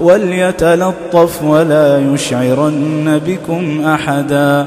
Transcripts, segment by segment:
وليتلطف ولا يشعرن بكم أحدا.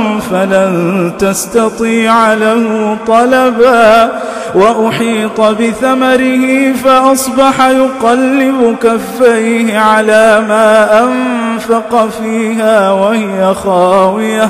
فلن تستطيع له طلبا. وأحيط بثمره فأصبح يقلب كفيه على ما أنفق فيها وهي خاوية.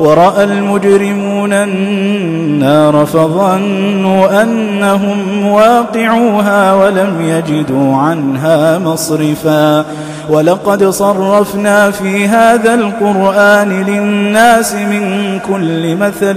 ورأى المجرمون النار فظنوا أنهم واقعوها ولم يجدوا عنها مصرفا. ولقد صرفنا في هذا القرآن للناس من كل مثل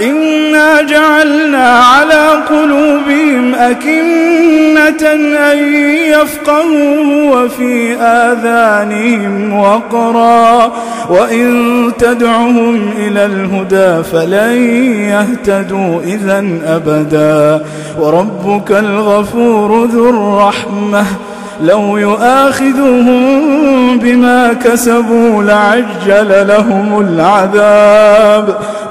إنا جعلنا على قلوبهم أكنة أن يفقهوا وفي آذانهم وقرا. وإن تدعهم إلى الهدى فلن يهتدوا إذا أبدا. وربك الغفور ذو الرحمة. لو يؤاخذهم بما كسبوا لعجل لهم العذاب.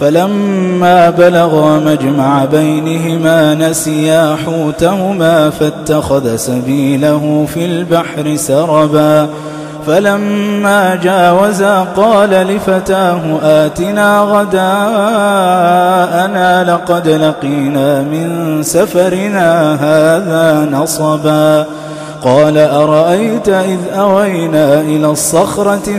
فلما بلغا مجمع بينهما نسيا حوتهما فاتخذ سبيله في البحر سربا. فلما جاوزا قال لفتاه آتنا غداءنا لقد لقينا من سفرنا هذا نصبا. قال أرأيت إذ أوينا إلى الصخرة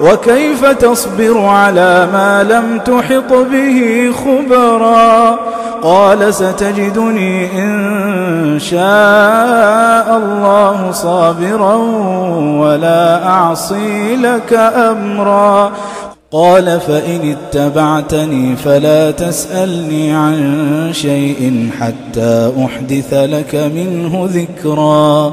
وكيف تصبر على ما لم تحط به خبرا قال ستجدني إن شاء الله صابرا ولا أعصي لك أمرا قال فإن اتبعتني فلا تسألني عن شيء حتى أحدث لك منه ذكرا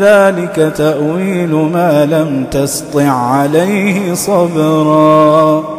ذلك تأويل ما لم تسطع عليه صبرا.